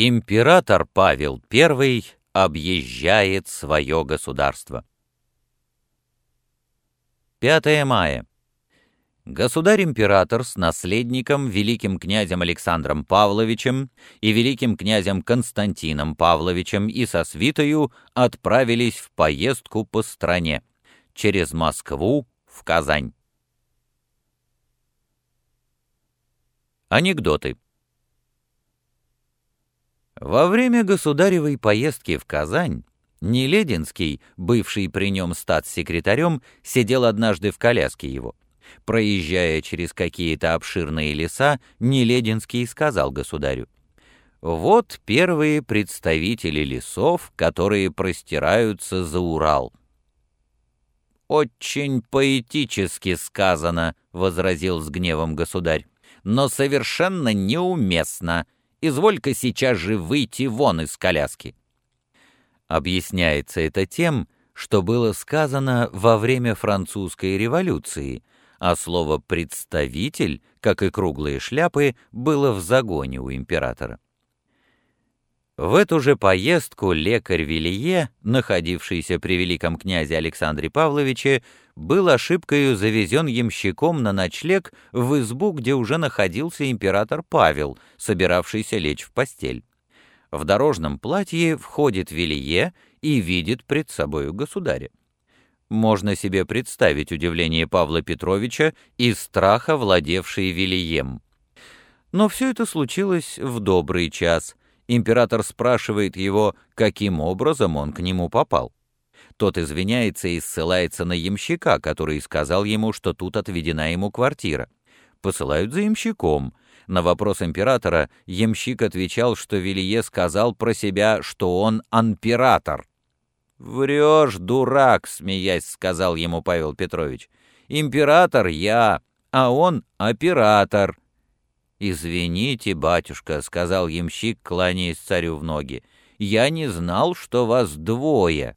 Император Павел I объезжает свое государство. 5 мая. Государь-император с наследником, великим князем Александром Павловичем и великим князем Константином Павловичем и со свитою отправились в поездку по стране, через Москву в Казань. Анекдоты. Во время государевой поездки в Казань Нелединский, бывший при нем статс-секретарем, сидел однажды в коляске его. Проезжая через какие-то обширные леса, Нелединский сказал государю, «Вот первые представители лесов, которые простираются за Урал». «Очень поэтически сказано», — возразил с гневом государь, «но совершенно неуместно» Изволь-ка сейчас же выйти вон из коляски». Объясняется это тем, что было сказано во время французской революции, а слово «представитель», как и круглые шляпы, было в загоне у императора. В эту же поездку лекарь Вилье, находившийся при великом князе Александре Павловиче, был ошибкою завезен ямщиком на ночлег в избу, где уже находился император Павел, собиравшийся лечь в постель. В дорожном платье входит Вилье и видит пред собою государя. Можно себе представить удивление Павла Петровича и страха, владевший Вильем. Но все это случилось в добрый час — Император спрашивает его, каким образом он к нему попал. Тот извиняется и ссылается на ямщика, который сказал ему, что тут отведена ему квартира. Посылают за ямщиком. На вопрос императора ямщик отвечал, что Вилье сказал про себя, что он анпиратор. «Врешь, дурак!» — смеясь, сказал ему Павел Петрович. «Император я, а он оператор». «Извините, батюшка», — сказал ямщик, кланяясь царю в ноги, — «я не знал, что вас двое».